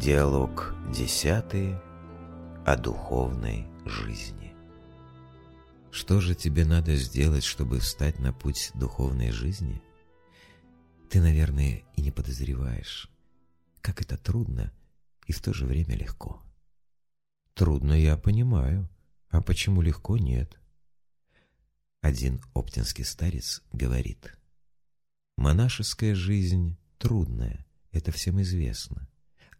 Диалог десятый о духовной жизни. Что же тебе надо сделать, чтобы встать на путь духовной жизни? Ты, наверное, и не подозреваешь, как это трудно и в то же время легко. Трудно, я понимаю, а почему легко нет? Один оптинский старец говорит, «Монашеская жизнь трудная, это всем известно,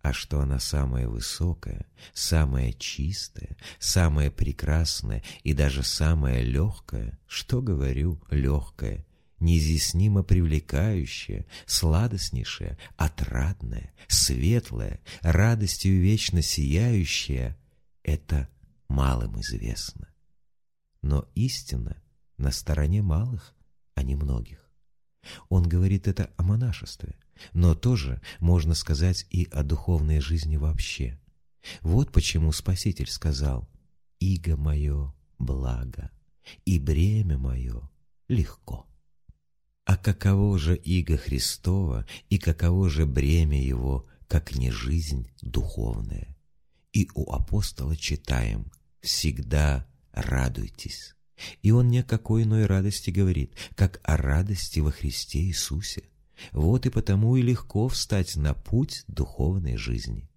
а что она самая высокая, самая чистая, самая прекрасная и даже самая легкая, что говорю, легкая, неизъяснимо привлекающая, сладостнейшая, отрадная, светлая, радостью вечно сияющая — это малым известно. Но истина на стороне малых, а не многих. Он говорит это о монашестве, но тоже можно сказать и о духовной жизни вообще. Вот почему Спаситель сказал «Иго мое благо, и бремя мое легко». А каково же иго Христова и каково же бремя его, как не жизнь духовная? И у апостола читаем «Всегда радуйтесь». И он ни о какой иной радости говорит, как о радости во Христе Иисусе. Вот и потому и легко встать на путь духовной жизни.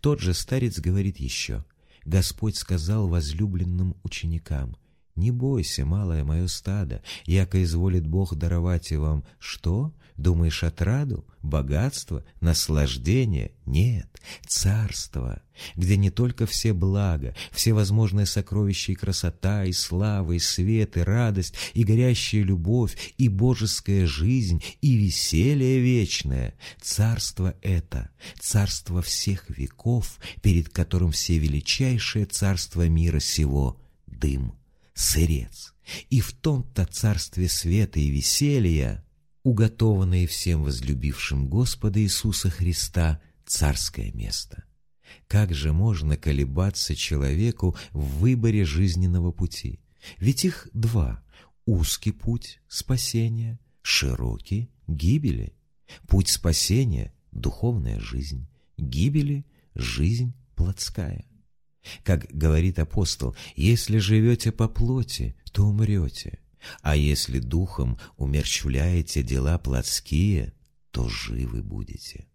Тот же старец говорит еще, Господь сказал возлюбленным ученикам, «Не бойся, малое мое стадо, яко изволит Бог даровать и вам что? Думаешь, отраду, богатство, наслаждение? Нет, царство, где не только все блага, все возможные сокровища и красота, и слава, и свет, и радость, и горящая любовь, и божеская жизнь, и веселье вечное. Царство это, царство всех веков, перед которым все величайшее царство мира сего — дым, сырец. И в том-то царстве света и веселья уготованное всем возлюбившим Господа Иисуса Христа царское место. Как же можно колебаться человеку в выборе жизненного пути? Ведь их два – узкий путь спасения, широкий – гибели. Путь спасения – духовная жизнь, гибели – жизнь плотская. Как говорит апостол, если живете по плоти, то умрете, а если духом умерщвляете дела плотские, то живы будете.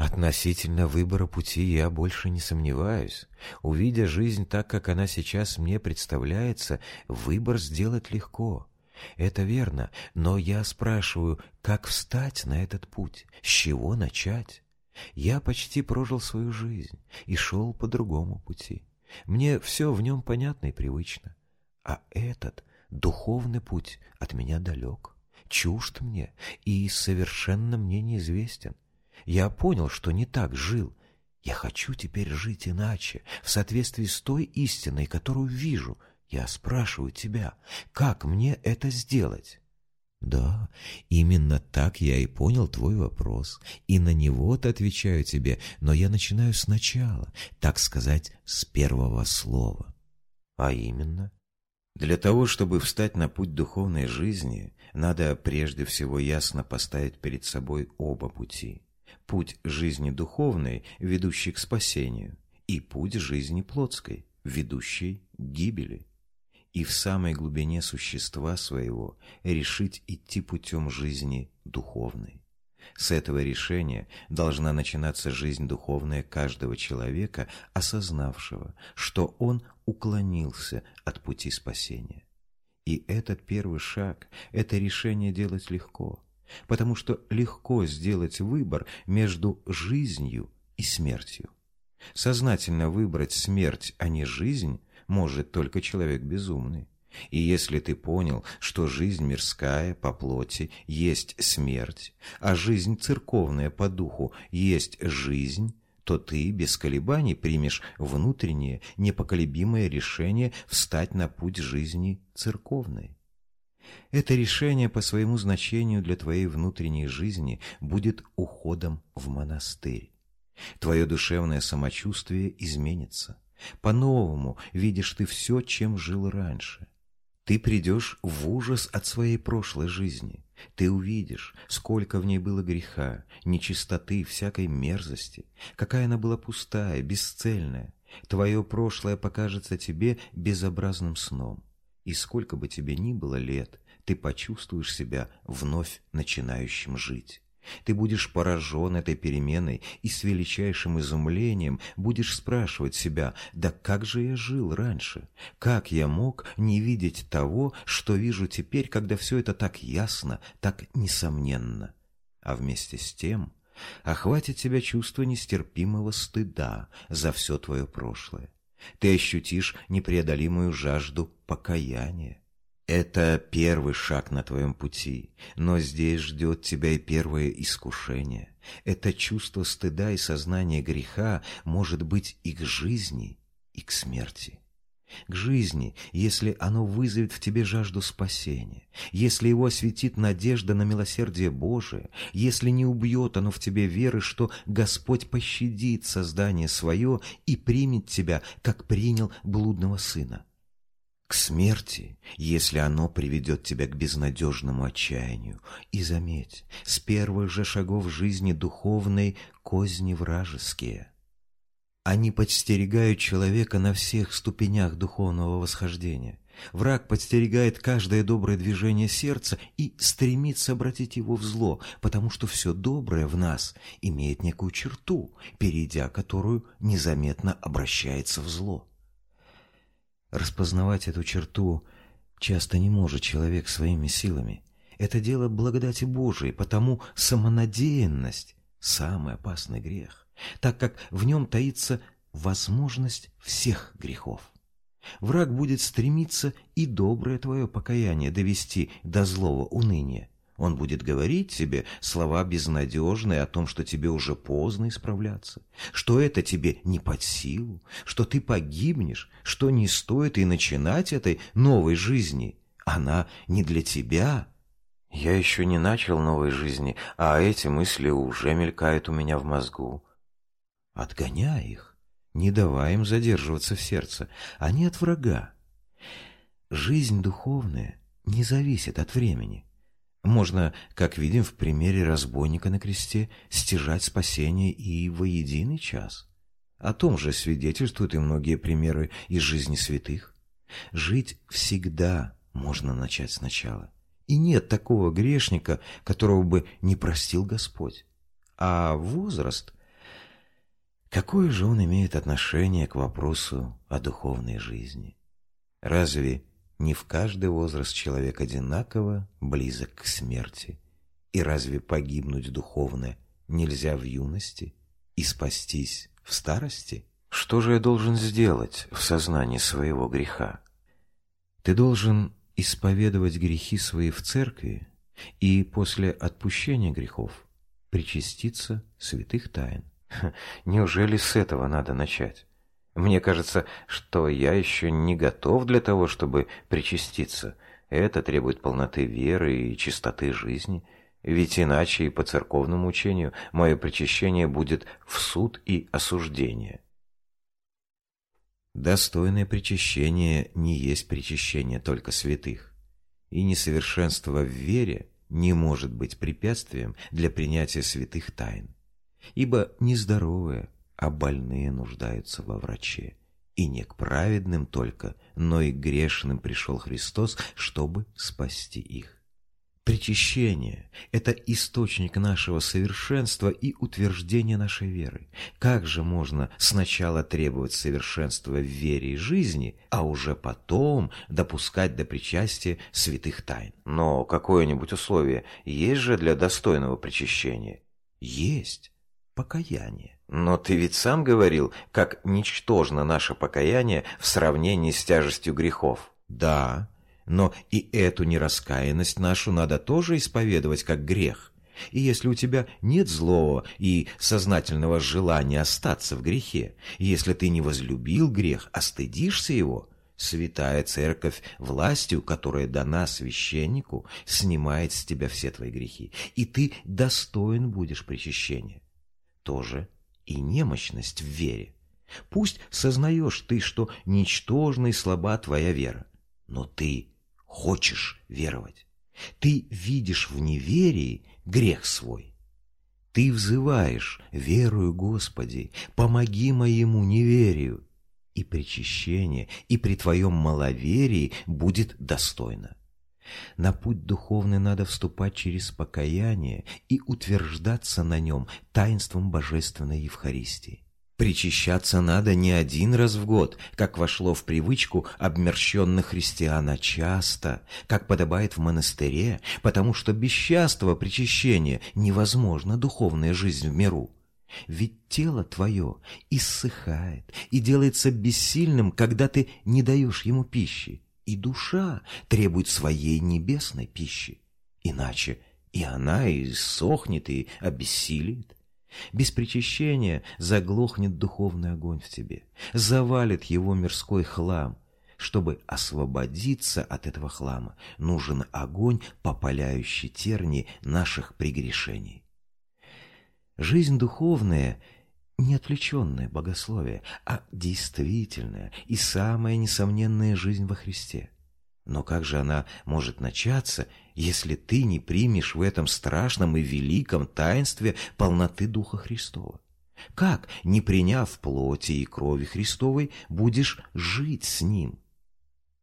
Относительно выбора пути я больше не сомневаюсь. Увидя жизнь так, как она сейчас мне представляется, выбор сделать легко. Это верно, но я спрашиваю, как встать на этот путь, с чего начать? Я почти прожил свою жизнь и шел по другому пути. Мне все в нем понятно и привычно. А этот Духовный путь от меня далек, чужд мне и совершенно мне неизвестен. Я понял, что не так жил. Я хочу теперь жить иначе, в соответствии с той истиной, которую вижу. Я спрашиваю тебя, как мне это сделать? Да, именно так я и понял твой вопрос, и на него-то отвечаю тебе, но я начинаю сначала, так сказать, с первого слова. А именно? Для того, чтобы встать на путь духовной жизни, надо прежде всего ясно поставить перед собой оба пути. Путь жизни духовной, ведущий к спасению, и путь жизни плотской, ведущий к гибели. И в самой глубине существа своего решить идти путем жизни духовной. С этого решения должна начинаться жизнь духовная каждого человека, осознавшего, что он уклонился от пути спасения. И этот первый шаг, это решение делать легко, потому что легко сделать выбор между жизнью и смертью. Сознательно выбрать смерть, а не жизнь, может только человек безумный. И если ты понял, что жизнь мирская по плоти есть смерть, а жизнь церковная по духу есть жизнь, то ты без колебаний примешь внутреннее, непоколебимое решение встать на путь жизни церковной. Это решение по своему значению для твоей внутренней жизни будет уходом в монастырь. Твое душевное самочувствие изменится. По-новому видишь ты все, чем жил раньше. Ты придешь в ужас от своей прошлой жизни. Ты увидишь, сколько в ней было греха, нечистоты, всякой мерзости, какая она была пустая, бесцельная. Твое прошлое покажется тебе безобразным сном. И сколько бы тебе ни было лет, ты почувствуешь себя вновь начинающим жить. Ты будешь поражен этой переменой и с величайшим изумлением будешь спрашивать себя, да как же я жил раньше? Как я мог не видеть того, что вижу теперь, когда все это так ясно, так несомненно? А вместе с тем охватит тебя чувство нестерпимого стыда за все твое прошлое. Ты ощутишь непреодолимую жажду покаяния. Это первый шаг на твоем пути, но здесь ждет тебя и первое искушение. Это чувство стыда и сознание греха может быть и к жизни, и к смерти. К жизни, если оно вызовет в тебе жажду спасения, если его осветит надежда на милосердие Божие, если не убьет оно в тебе веры, что Господь пощадит создание свое и примет тебя, как принял блудного сына к смерти, если оно приведет тебя к безнадежному отчаянию. И заметь, с первых же шагов жизни духовной козни вражеские. Они подстерегают человека на всех ступенях духовного восхождения. Враг подстерегает каждое доброе движение сердца и стремится обратить его в зло, потому что все доброе в нас имеет некую черту, перейдя которую незаметно обращается в зло. Распознавать эту черту часто не может человек своими силами. Это дело благодати Божией, потому самонадеянность – самый опасный грех, так как в нем таится возможность всех грехов. Враг будет стремиться и доброе твое покаяние довести до злого уныния, он будет говорить тебе слова безнадежные о том, что тебе уже поздно исправляться, что это тебе не под силу, что ты погибнешь, что не стоит и начинать этой новой жизни. Она не для тебя. Я еще не начал новой жизни, а эти мысли уже мелькают у меня в мозгу. Отгоняй их, не давай им задерживаться в сердце, они от врага. Жизнь духовная не зависит от времени. Можно, как видим в примере разбойника на кресте, стяжать спасение и во единый час. О том же свидетельствуют и многие примеры из жизни святых. Жить всегда можно начать сначала. И нет такого грешника, которого бы не простил Господь. А возраст... Какое же он имеет отношение к вопросу о духовной жизни? Разве не в каждый возраст человек одинаково близок к смерти. И разве погибнуть духовно нельзя в юности и спастись в старости? Что же я должен сделать в сознании своего греха? Ты должен исповедовать грехи свои в церкви и после отпущения грехов причаститься святых тайн. Неужели с этого надо начать? Мне кажется, что я еще не готов для того, чтобы причаститься. Это требует полноты веры и чистоты жизни. Ведь иначе и по церковному учению мое причащение будет в суд и осуждение. Достойное причащение не есть причащение только святых. И несовершенство в вере не может быть препятствием для принятия святых тайн. Ибо нездоровое, а больные нуждаются во враче. И не к праведным только, но и к грешным пришел Христос, чтобы спасти их. Причащение – это источник нашего совершенства и утверждения нашей веры. Как же можно сначала требовать совершенства в вере и жизни, а уже потом допускать до причастия святых тайн? Но какое-нибудь условие есть же для достойного причащения? Есть покаяние. Но ты ведь сам говорил, как ничтожно наше покаяние в сравнении с тяжестью грехов. Да, но и эту нераскаянность нашу надо тоже исповедовать как грех. И если у тебя нет злого и сознательного желания остаться в грехе, если ты не возлюбил грех, а стыдишься его, святая церковь, властью, которая дана священнику, снимает с тебя все твои грехи, и ты достоин будешь причащения. Тоже и немощность в вере. Пусть сознаешь ты, что ничтожна и слаба твоя вера, но ты хочешь веровать. Ты видишь в неверии грех свой. Ты взываешь, верую, Господи, помоги моему неверию, и причащение, и при твоем маловерии будет достойно. На путь духовный надо вступать через покаяние и утверждаться на нем таинством Божественной Евхаристии. Причащаться надо не один раз в год, как вошло в привычку обмерщенных христиан, а часто, как подобает в монастыре, потому что без частого причащения невозможна духовная жизнь в миру. Ведь тело твое иссыхает и делается бессильным, когда ты не даешь ему пищи, и душа требует своей небесной пищи, иначе и она иссохнет и обессилит. Без причащения заглохнет духовный огонь в тебе, завалит его мирской хлам. Чтобы освободиться от этого хлама, нужен огонь, попаляющий терни наших прегрешений. Жизнь духовная не отвлеченное богословие, а действительная и самая несомненная жизнь во Христе. Но как же она может начаться, если ты не примешь в этом страшном и великом таинстве полноты Духа Христова? Как, не приняв плоти и крови Христовой, будешь жить с Ним?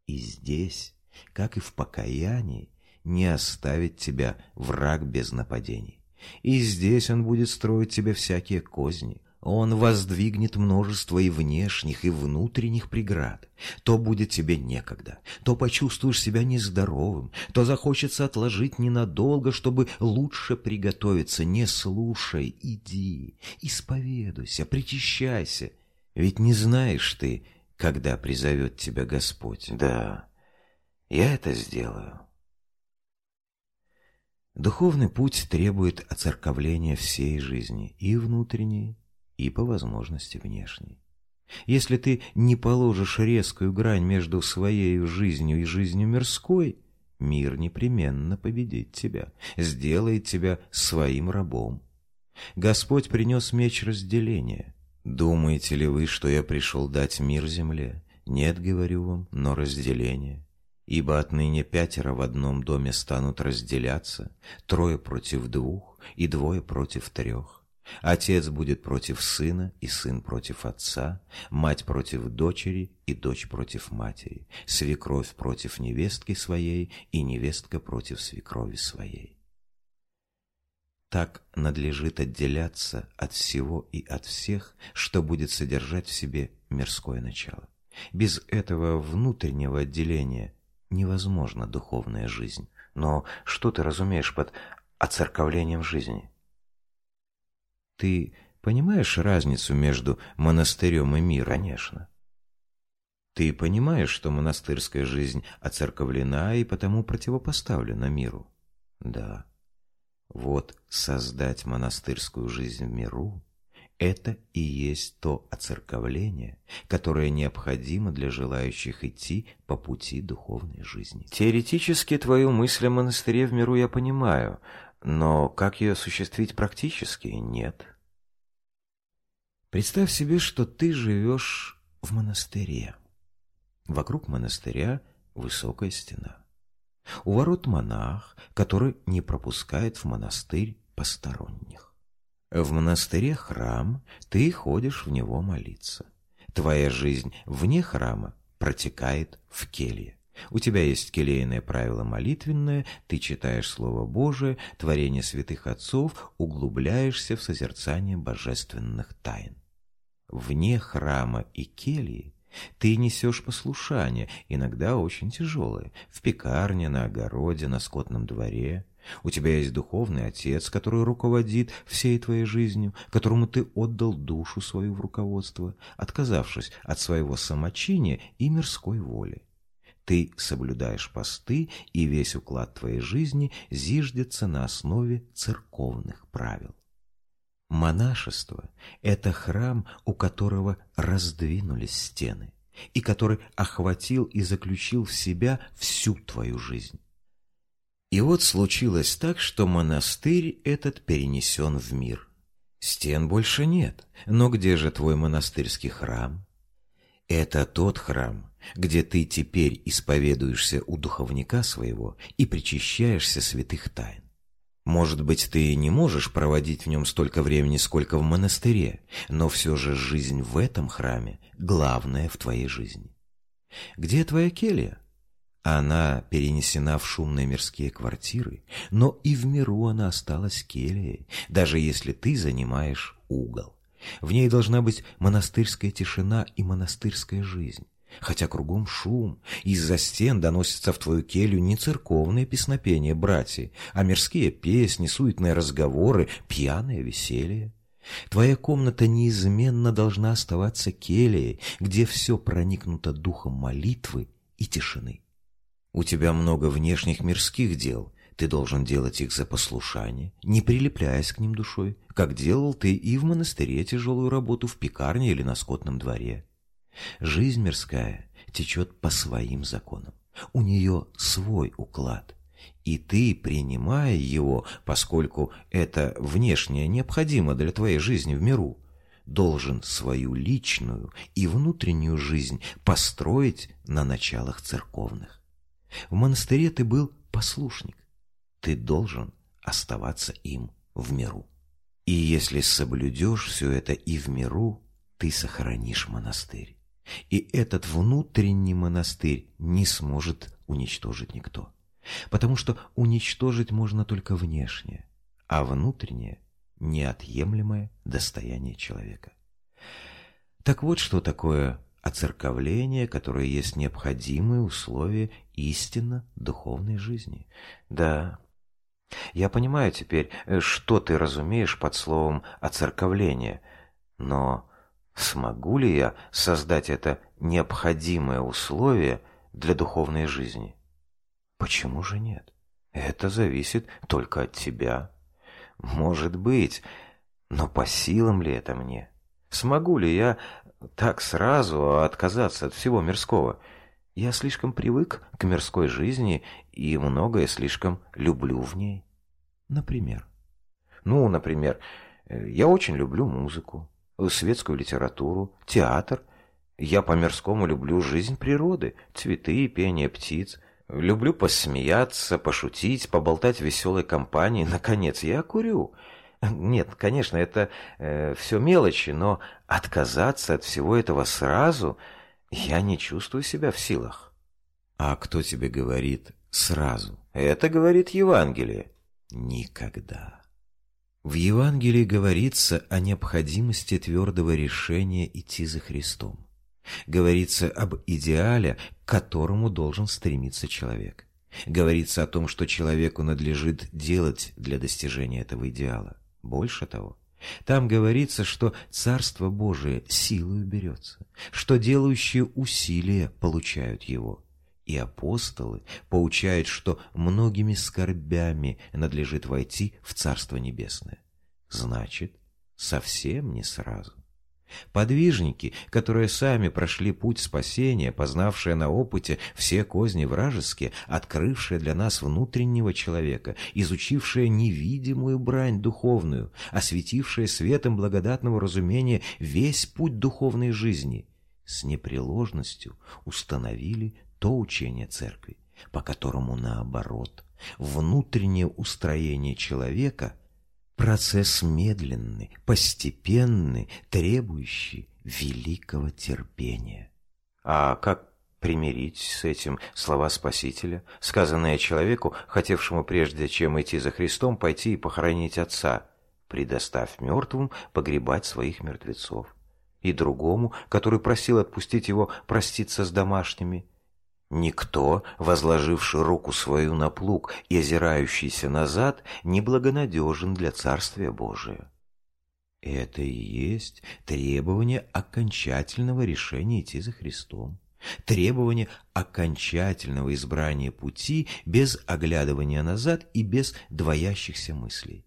И здесь, как и в покаянии, не оставит тебя враг без нападений. И здесь он будет строить тебе всякие козни. Он воздвигнет множество и внешних, и внутренних преград. То будет тебе некогда, то почувствуешь себя нездоровым, то захочется отложить ненадолго, чтобы лучше приготовиться. Не слушай, иди, исповедуйся, причащайся. Ведь не знаешь ты, когда призовет тебя Господь. Да, я это сделаю. Духовный путь требует оцерковления всей жизни, и внутренней, и по возможности внешней. Если ты не положишь резкую грань между своей жизнью и жизнью мирской, мир непременно победит тебя, сделает тебя своим рабом. Господь принес меч разделения. Думаете ли вы, что я пришел дать мир земле? Нет, говорю вам, но разделение. Ибо отныне пятеро в одном доме станут разделяться, трое против двух и двое против трех. Отец будет против сына, и сын против отца, мать против дочери, и дочь против матери, свекровь против невестки своей, и невестка против свекрови своей. Так надлежит отделяться от всего и от всех, что будет содержать в себе мирское начало. Без этого внутреннего отделения невозможна духовная жизнь. Но что ты разумеешь под оцерковлением жизни? Ты понимаешь разницу между монастырем и миром? Конечно. Ты понимаешь, что монастырская жизнь оцерковлена и потому противопоставлена миру? Да. Вот создать монастырскую жизнь в миру это и есть то оцерковление, которое необходимо для желающих идти по пути духовной жизни. Теоретически твою мысль о монастыре в миру я понимаю, но как ее осуществить практически, нет. Представь себе, что ты живешь в монастыре. Вокруг монастыря высокая стена. У ворот монах, который не пропускает в монастырь посторонних. В монастыре храм, ты ходишь в него молиться. Твоя жизнь вне храма протекает в келье. У тебя есть келейное правило молитвенное, ты читаешь Слово Божие, творение святых отцов, углубляешься в созерцание божественных тайн. Вне храма и кельи ты несешь послушание, иногда очень тяжелое, в пекарне, на огороде, на скотном дворе – у тебя есть духовный отец, который руководит всей твоей жизнью, которому ты отдал душу свою в руководство, отказавшись от своего самочиния и мирской воли. Ты соблюдаешь посты, и весь уклад твоей жизни зиждется на основе церковных правил. Монашество – это храм, у которого раздвинулись стены, и который охватил и заключил в себя всю твою жизнь. И вот случилось так, что монастырь этот перенесен в мир. Стен больше нет, но где же твой монастырский храм? Это тот храм, где ты теперь исповедуешься у духовника своего и причащаешься святых тайн. Может быть, ты не можешь проводить в нем столько времени, сколько в монастыре, но все же жизнь в этом храме – главное в твоей жизни. Где твоя келья? Она перенесена в шумные мирские квартиры, но и в миру она осталась кельей, даже если ты занимаешь угол. В ней должна быть монастырская тишина и монастырская жизнь. Хотя кругом шум, из-за стен доносятся в твою келью не церковные песнопения братья, а мирские песни, суетные разговоры, пьяное веселье. Твоя комната неизменно должна оставаться кельей, где все проникнуто духом молитвы и тишины. У тебя много внешних мирских дел, ты должен делать их за послушание, не прилепляясь к ним душой, как делал ты и в монастыре тяжелую работу в пекарне или на скотном дворе. Жизнь мирская течет по своим законам. У нее свой уклад. И ты, принимая его, поскольку это внешнее необходимо для твоей жизни в миру, должен свою личную и внутреннюю жизнь построить на началах церковных. В монастыре ты был послушник, ты должен оставаться им в миру. И если соблюдешь все это и в миру, ты сохранишь монастырь. И этот внутренний монастырь не сможет уничтожить никто. Потому что уничтожить можно только внешнее, а внутреннее – неотъемлемое достояние человека. Так вот, что такое оцерковление, которое есть необходимые условия истинно духовной жизни. Да, я понимаю теперь, э, что ты разумеешь под словом «оцерковление», но смогу ли я создать это необходимое условие для духовной жизни? Почему же нет? Это зависит только от тебя. Может быть, но по силам ли это мне? Смогу ли я так сразу отказаться от всего мирского? Я слишком привык к мирской жизни и многое слишком люблю в ней. Например. Ну, например, э, я очень люблю музыку, светскую литературу, театр. Я по-мирскому люблю жизнь природы, цветы, пение птиц. Люблю посмеяться, пошутить, поболтать в веселой компании. Наконец, я курю. Нет, конечно, это э, все мелочи, но отказаться от всего этого сразу я не чувствую себя в силах. А кто тебе говорит «сразу»? Это говорит Евангелие. Никогда. В Евангелии говорится о необходимости твердого решения идти за Христом. Говорится об идеале, к которому должен стремиться человек. Говорится о том, что человеку надлежит делать для достижения этого идеала. Больше того, там говорится, что Царство Божие силою берется, что делающие усилия получают его. И апостолы поучают, что многими скорбями надлежит войти в Царство Небесное. Значит, совсем не сразу. Подвижники, которые сами прошли путь спасения, познавшие на опыте все козни вражеские, открывшие для нас внутреннего человека, изучившие невидимую брань духовную, осветившие светом благодатного разумения весь путь духовной жизни, с непреложностью установили то учение церкви, по которому наоборот, внутреннее устроение человека – Процесс медленный, постепенный, требующий великого терпения. А как примирить с этим слова Спасителя, сказанные человеку, хотевшему прежде чем идти за Христом, пойти и похоронить отца, предоставь мертвым погребать своих мертвецов, и другому, который просил отпустить его проститься с домашними, Никто, возложивший руку свою на плуг и озирающийся назад, неблагонадежен для Царствия Божия. Это и есть требование окончательного решения идти за Христом. Требование окончательного избрания пути без оглядывания назад и без двоящихся мыслей.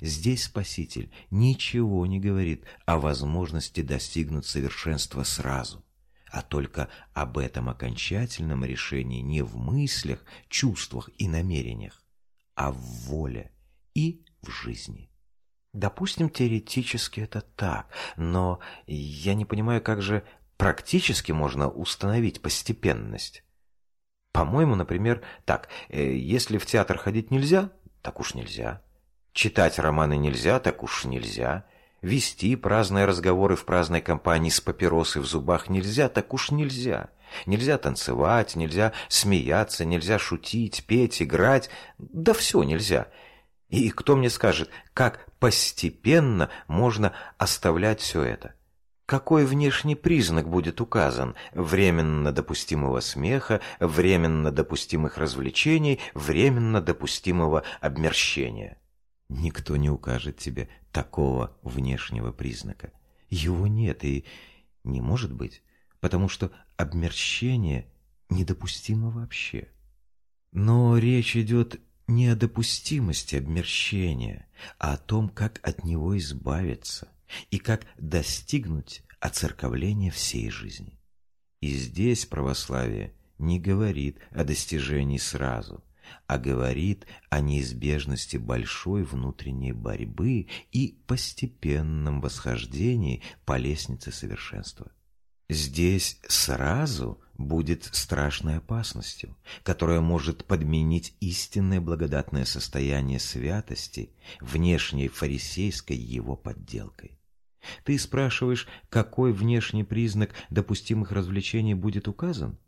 Здесь Спаситель ничего не говорит о возможности достигнуть совершенства сразу а только об этом окончательном решении не в мыслях, чувствах и намерениях, а в воле и в жизни. Допустим, теоретически это так, но я не понимаю, как же практически можно установить постепенность? По-моему, например, так, э, если в театр ходить нельзя, так уж нельзя. Читать романы нельзя, так уж нельзя. Вести праздные разговоры в праздной компании с папиросой в зубах нельзя, так уж нельзя. Нельзя танцевать, нельзя смеяться, нельзя шутить, петь, играть. Да все нельзя. И кто мне скажет, как постепенно можно оставлять все это? Какой внешний признак будет указан? Временно допустимого смеха, временно допустимых развлечений, временно допустимого обмерщения? Никто не укажет тебе такого внешнего признака. Его нет и не может быть, потому что обмерщение недопустимо вообще. Но речь идет не о допустимости обмерщения, а о том, как от него избавиться и как достигнуть оцерковления всей жизни. И здесь православие не говорит о достижении сразу, а говорит о неизбежности большой внутренней борьбы и постепенном восхождении по лестнице совершенства. Здесь сразу будет страшной опасностью, которая может подменить истинное благодатное состояние святости внешней фарисейской его подделкой. Ты спрашиваешь, какой внешний признак допустимых развлечений будет указан?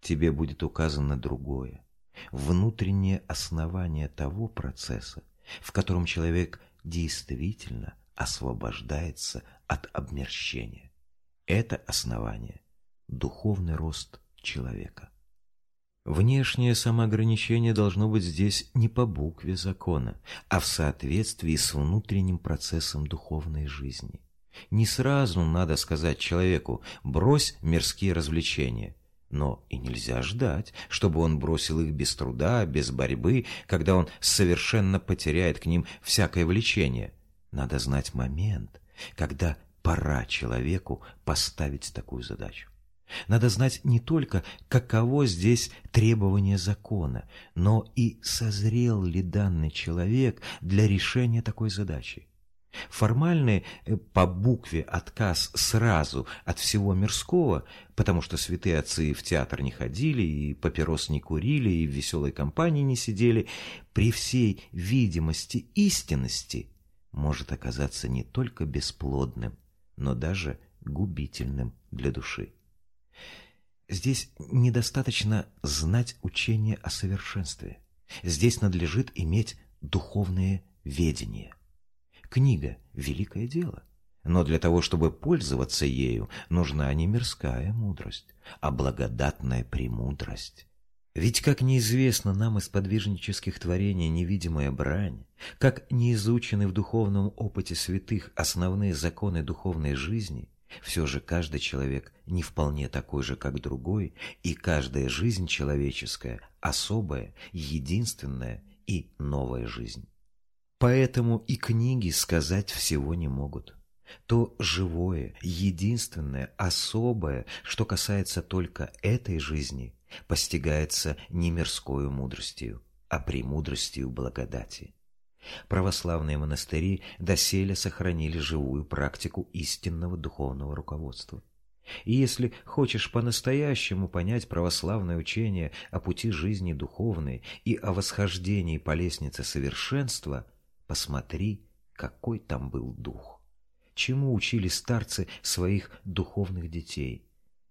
Тебе будет указано другое внутреннее основание того процесса, в котором человек действительно освобождается от обмерщения. Это основание – духовный рост человека. Внешнее самоограничение должно быть здесь не по букве закона, а в соответствии с внутренним процессом духовной жизни. Не сразу надо сказать человеку «брось мирские развлечения», но и нельзя ждать, чтобы он бросил их без труда, без борьбы, когда он совершенно потеряет к ним всякое влечение. Надо знать момент, когда пора человеку поставить такую задачу. Надо знать не только, каково здесь требование закона, но и созрел ли данный человек для решения такой задачи. Формальный э, по букве отказ сразу от всего мирского, потому что святые отцы в театр не ходили, и папирос не курили, и в веселой компании не сидели, при всей видимости истинности может оказаться не только бесплодным, но даже губительным для души. Здесь недостаточно знать учение о совершенстве. Здесь надлежит иметь духовное ведение. Книга – великое дело. Но для того, чтобы пользоваться ею, нужна не мирская мудрость, а благодатная премудрость. Ведь, как неизвестно нам из подвижнических творений невидимая брань, как не изучены в духовном опыте святых основные законы духовной жизни, все же каждый человек не вполне такой же, как другой, и каждая жизнь человеческая особая, единственная и новая жизнь. Поэтому и книги сказать всего не могут. То живое, единственное, особое, что касается только этой жизни, постигается не мирскою мудростью, а премудростью благодати. Православные монастыри доселе сохранили живую практику истинного духовного руководства. И если хочешь по-настоящему понять православное учение о пути жизни духовной и о восхождении по лестнице совершенства – Посмотри, какой там был дух. Чему учили старцы своих духовных детей?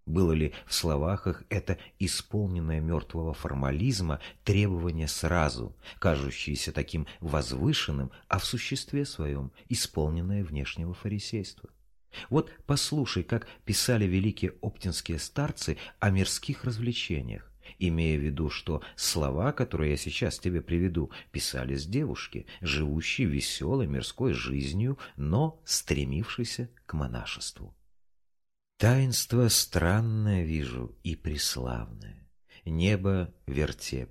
Было ли в словах их это исполненное мертвого формализма требование сразу, кажущееся таким возвышенным, а в существе своем исполненное внешнего фарисейства? Вот послушай, как писали великие оптинские старцы о мирских развлечениях имея в виду, что слова, которые я сейчас тебе приведу, писались девушки, живущей веселой мирской жизнью, но стремившейся к монашеству. Таинство странное вижу и преславное. Небо — вертеп,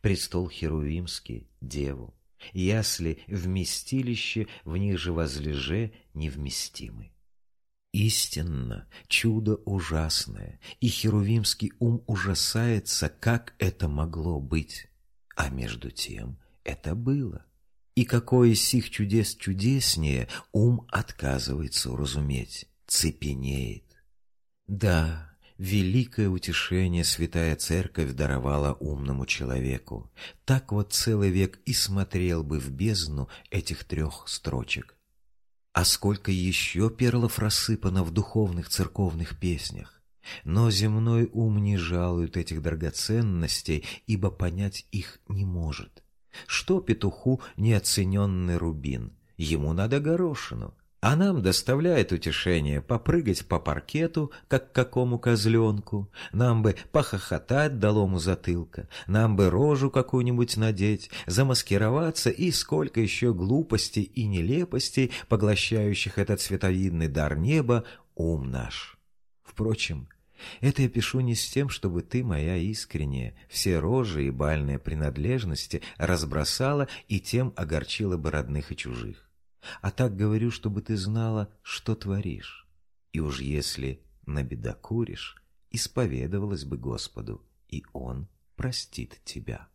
престол херувимский — деву, ясли — вместилище, в них же возлеже невместимый. Истинно, чудо ужасное, и херувимский ум ужасается, как это могло быть. А между тем это было. И какое из сих чудес чудеснее ум отказывается уразуметь, цепенеет. Да, великое утешение святая церковь даровала умному человеку. Так вот целый век и смотрел бы в бездну этих трех строчек. А сколько еще перлов рассыпано в духовных церковных песнях! Но земной ум не жалует этих драгоценностей, ибо понять их не может. Что петуху неоцененный рубин? Ему надо горошину. А нам доставляет утешение попрыгать по паркету, как какому козленку, нам бы похохотать долому затылка, нам бы рожу какую-нибудь надеть, замаскироваться и сколько еще глупостей и нелепостей, поглощающих этот световидный дар неба, ум наш. Впрочем, это я пишу не с тем, чтобы ты, моя искренняя, все рожи и бальные принадлежности разбросала и тем огорчила бы родных и чужих. А так говорю, чтобы ты знала, что творишь. И уж если набедокуришь, исповедовалась бы Господу, и Он простит тебя.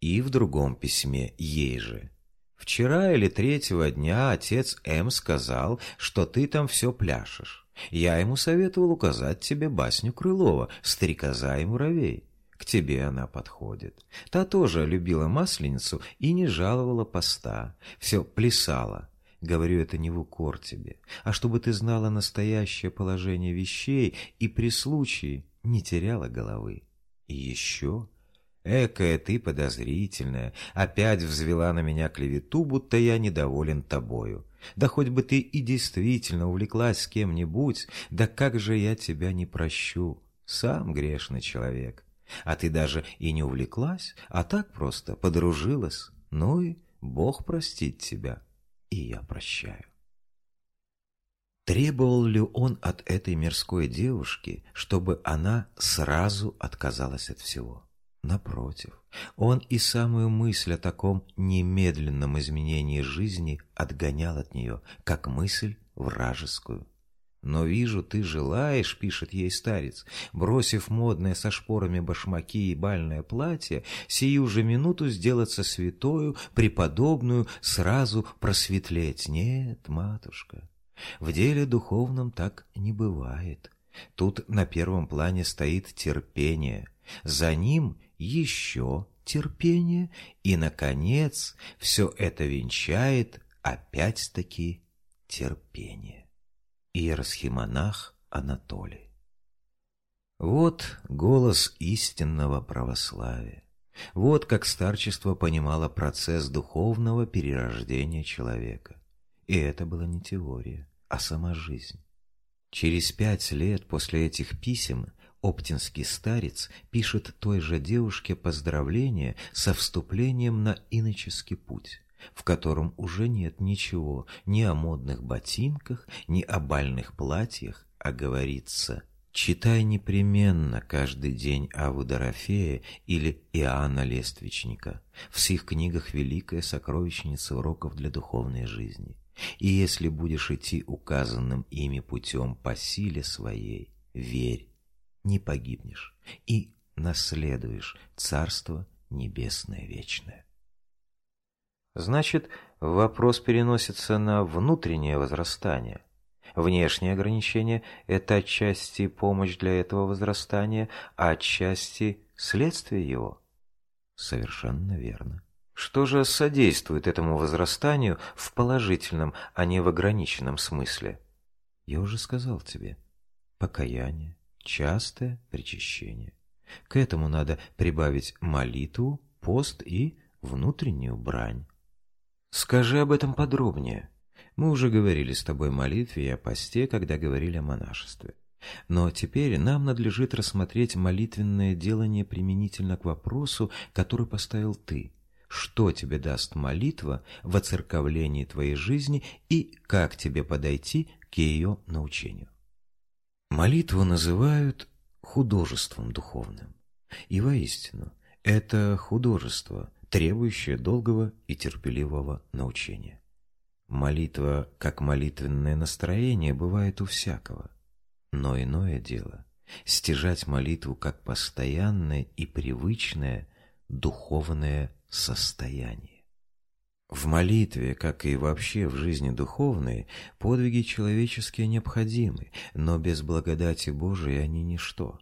И в другом письме ей же. Вчера или третьего дня отец М сказал, что ты там все пляшешь. Я ему советовал указать тебе басню Крылова «Стрекоза и муравей». К тебе она подходит. Та тоже любила масленицу и не жаловала поста. Все плясала. Говорю это не в укор тебе, а чтобы ты знала настоящее положение вещей и при случае не теряла головы. И еще... Экая ты подозрительная, опять взвела на меня клевету, будто я недоволен тобою. Да хоть бы ты и действительно увлеклась с кем-нибудь, да как же я тебя не прощу, сам грешный человек. А ты даже и не увлеклась, а так просто подружилась. Ну и Бог простит тебя, и я прощаю. Требовал ли он от этой мирской девушки, чтобы она сразу отказалась от всего? Напротив, он и самую мысль о таком немедленном изменении жизни отгонял от нее, как мысль вражескую. «Но вижу, ты желаешь», — пишет ей старец, бросив модное со шпорами башмаки и бальное платье, сию же минуту сделаться святою, преподобную, сразу просветлеть. Нет, матушка, в деле духовном так не бывает. Тут на первом плане стоит терпение, за ним еще терпение, и, наконец, все это венчает опять-таки терпение иеросхимонах Анатолий. Вот голос истинного православия. Вот как старчество понимало процесс духовного перерождения человека. И это была не теория, а сама жизнь. Через пять лет после этих писем Оптинский старец пишет той же девушке поздравление со вступлением на иноческий путь в котором уже нет ничего ни о модных ботинках, ни о бальных платьях, а говорится «Читай непременно каждый день Аву Дорофея или Иоанна Лествичника. В сих книгах великая сокровищница уроков для духовной жизни. И если будешь идти указанным ими путем по силе своей, верь, не погибнешь и наследуешь Царство Небесное Вечное. Значит, вопрос переносится на внутреннее возрастание. Внешнее ограничение – это отчасти помощь для этого возрастания, а отчасти следствие его. Совершенно верно. Что же содействует этому возрастанию в положительном, а не в ограниченном смысле? Я уже сказал тебе. Покаяние, частое причащение. К этому надо прибавить молитву, пост и внутреннюю брань. Скажи об этом подробнее. Мы уже говорили с тобой о молитве и о посте, когда говорили о монашестве. Но теперь нам надлежит рассмотреть молитвенное делание применительно к вопросу, который поставил ты. Что тебе даст молитва в оцерковлении твоей жизни и как тебе подойти к ее научению? Молитву называют художеством духовным. И воистину, это художество – требующее долгого и терпеливого научения. Молитва, как молитвенное настроение, бывает у всякого. Но иное дело – стяжать молитву как постоянное и привычное духовное состояние. В молитве, как и вообще в жизни духовной, подвиги человеческие необходимы, но без благодати Божией они ничто.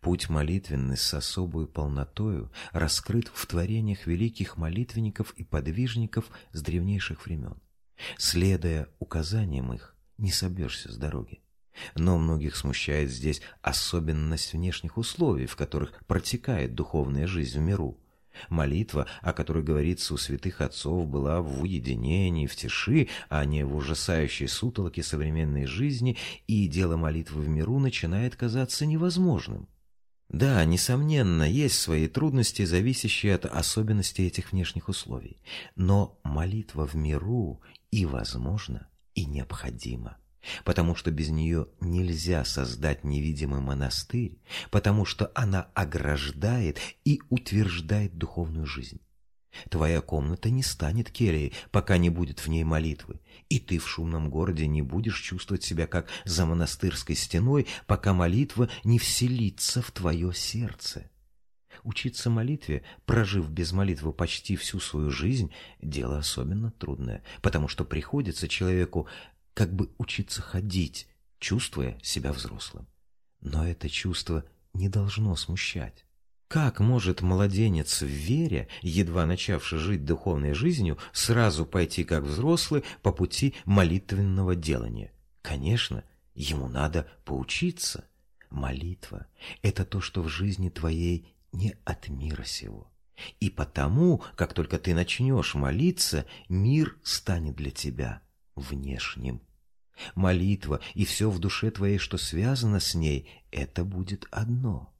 Путь молитвенный с особой полнотою раскрыт в творениях великих молитвенников и подвижников с древнейших времен. Следуя указаниям их, не собьешься с дороги. Но многих смущает здесь особенность внешних условий, в которых протекает духовная жизнь в миру. Молитва, о которой говорится у святых отцов, была в уединении, в тиши, а не в ужасающей сутолоке современной жизни, и дело молитвы в миру начинает казаться невозможным. Да, несомненно, есть свои трудности, зависящие от особенностей этих внешних условий. Но молитва в миру и возможна, и необходима потому что без нее нельзя создать невидимый монастырь, потому что она ограждает и утверждает духовную жизнь. Твоя комната не станет кельей, пока не будет в ней молитвы, и ты в шумном городе не будешь чувствовать себя как за монастырской стеной, пока молитва не вселится в твое сердце. Учиться молитве, прожив без молитвы почти всю свою жизнь, дело особенно трудное, потому что приходится человеку как бы учиться ходить, чувствуя себя взрослым. Но это чувство не должно смущать. Как может младенец в вере, едва начавший жить духовной жизнью, сразу пойти как взрослый по пути молитвенного делания? Конечно, ему надо поучиться. Молитва – это то, что в жизни твоей не от мира сего. И потому, как только ты начнешь молиться, мир станет для тебя внешним. Молитва и все в душе твоей, что связано с ней, это будет одно.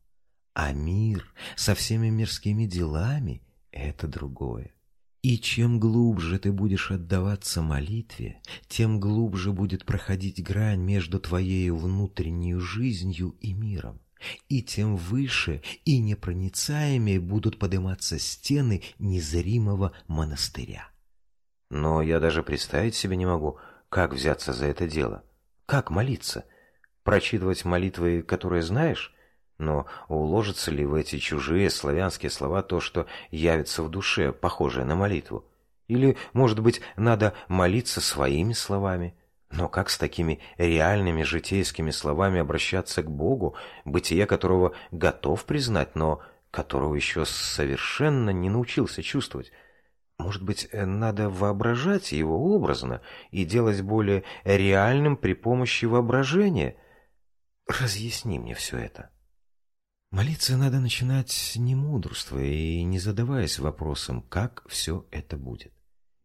А мир со всеми мирскими делами — это другое. И чем глубже ты будешь отдаваться молитве, тем глубже будет проходить грань между твоей внутренней жизнью и миром. И тем выше и непроницаемее будут подниматься стены незримого монастыря. Но я даже представить себе не могу, как взяться за это дело. Как молиться? Прочитывать молитвы, которые знаешь? Но уложится ли в эти чужие славянские слова то, что явится в душе, похожее на молитву? Или, может быть, надо молиться своими словами? Но как с такими реальными житейскими словами обращаться к Богу, бытие которого готов признать, но которого еще совершенно не научился чувствовать? Может быть, э, надо воображать его образно и делать более реальным при помощи воображения? Разъясни мне все это. Молиться надо начинать не мудрствуя и не задаваясь вопросом, как все это будет.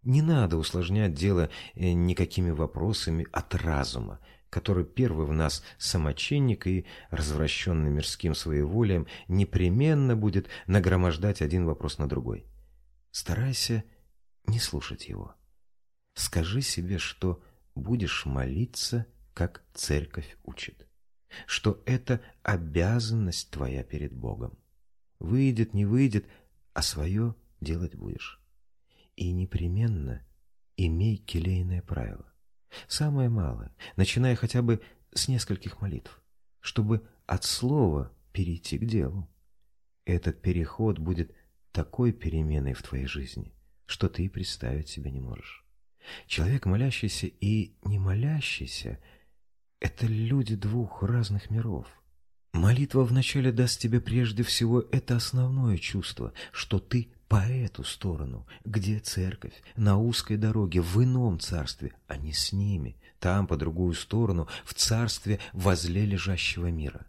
Не надо усложнять дело э, никакими вопросами от разума, который первый в нас самочинник и, развращенный мирским своеволием, непременно будет нагромождать один вопрос на другой. Старайся не слушать его. Скажи себе, что будешь молиться, как церковь учит, что это обязанность твоя перед Богом. Выйдет, не выйдет, а свое делать будешь. И непременно имей келейное правило. Самое малое, начиная хотя бы с нескольких молитв, чтобы от слова перейти к делу. Этот переход будет такой переменой в твоей жизни, что ты и представить себе не можешь. Человек, молящийся и не молящийся – это люди двух разных миров. Молитва вначале даст тебе прежде всего это основное чувство, что ты по эту сторону, где церковь, на узкой дороге, в ином царстве, а не с ними, там, по другую сторону, в царстве возле лежащего мира.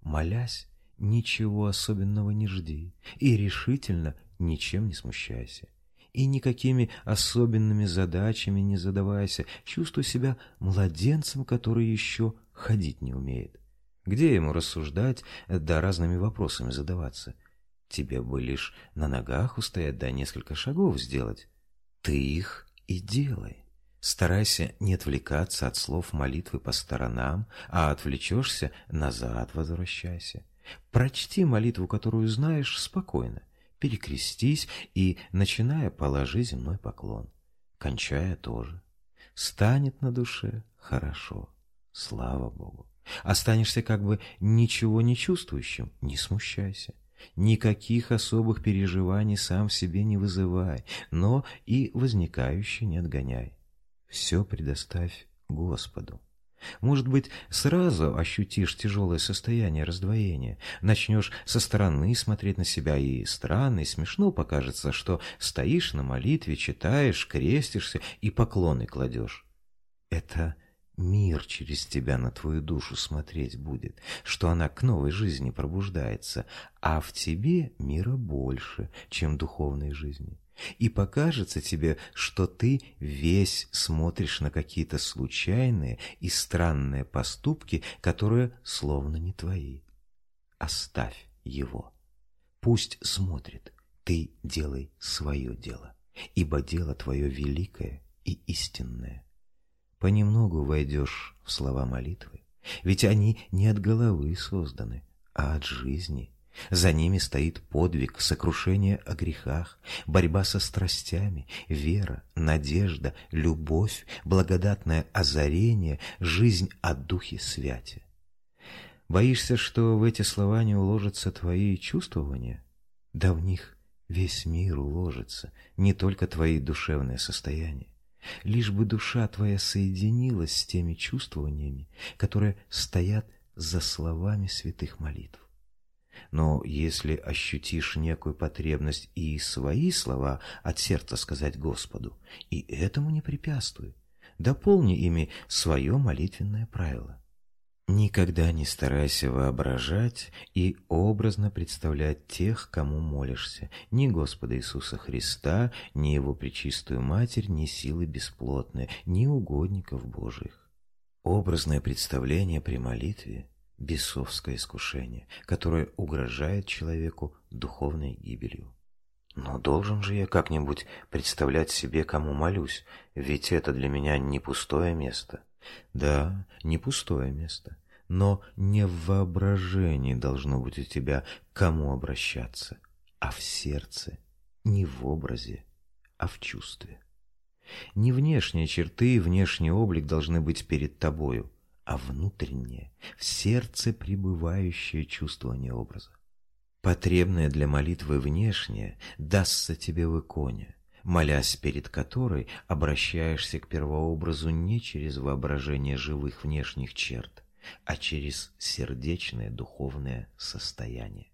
Молясь, ничего особенного не жди и решительно ничем не смущайся. И никакими особенными задачами не задавайся. Чувствуй себя младенцем, который еще ходить не умеет. Где ему рассуждать, да разными вопросами задаваться? Тебе бы лишь на ногах устоять, да несколько шагов сделать. Ты их и делай. Старайся не отвлекаться от слов молитвы по сторонам, а отвлечешься, назад возвращайся. Прочти молитву, которую знаешь, спокойно. Перекрестись и, начиная, положи земной поклон. Кончая тоже. Станет на душе хорошо. Слава Богу. Останешься как бы ничего не чувствующим, не смущайся. Никаких особых переживаний сам в себе не вызывай, но и возникающие не отгоняй. Все предоставь Господу. Может быть, сразу ощутишь тяжелое состояние раздвоения, начнешь со стороны смотреть на себя, и странно, и смешно покажется, что стоишь на молитве, читаешь, крестишься и поклоны кладешь. Это мир через тебя на твою душу смотреть будет, что она к новой жизни пробуждается, а в тебе мира больше, чем духовной жизни. И покажется тебе, что ты весь смотришь на какие-то случайные и странные поступки, которые словно не твои. Оставь его. Пусть смотрит, ты делай свое дело, ибо дело твое великое и истинное. Понемногу войдешь в слова молитвы, ведь они не от головы созданы, а от жизни – за ними стоит подвиг, сокрушение о грехах, борьба со страстями, вера, надежда, любовь, благодатное озарение, жизнь о Духе Святе. Боишься, что в эти слова не уложатся твои чувствования? Да в них весь мир уложится, не только твои душевные состояния. Лишь бы душа твоя соединилась с теми чувствованиями, которые стоят за словами святых молитв. Но если ощутишь некую потребность и свои слова от сердца сказать Господу, и этому не препятствуй, дополни ими свое молитвенное правило. Никогда не старайся воображать и образно представлять тех, кому молишься, ни Господа Иисуса Христа, ни Его Пречистую Матерь, ни силы бесплотные, ни угодников Божьих. Образное представление при молитве бесовское искушение, которое угрожает человеку духовной гибелью. Но должен же я как-нибудь представлять себе, кому молюсь, ведь это для меня не пустое место. Да, не пустое место, но не в воображении должно быть у тебя, кому обращаться, а в сердце, не в образе, а в чувстве. Не внешние черты и внешний облик должны быть перед тобою, а внутреннее, в сердце пребывающее чувствование образа. Потребное для молитвы внешнее дастся тебе в иконе, молясь перед которой обращаешься к первообразу не через воображение живых внешних черт, а через сердечное духовное состояние.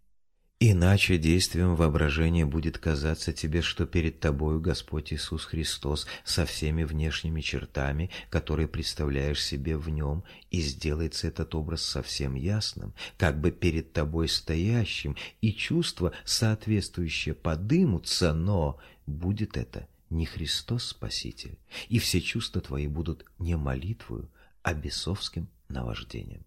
Иначе действием воображения будет казаться тебе, что перед тобою Господь Иисус Христос со всеми внешними чертами, которые представляешь себе в нем, и сделается этот образ совсем ясным, как бы перед тобой стоящим, и чувства соответствующие подымутся, но будет это не Христос Спаситель, и все чувства твои будут не молитвою, а бесовским наваждением.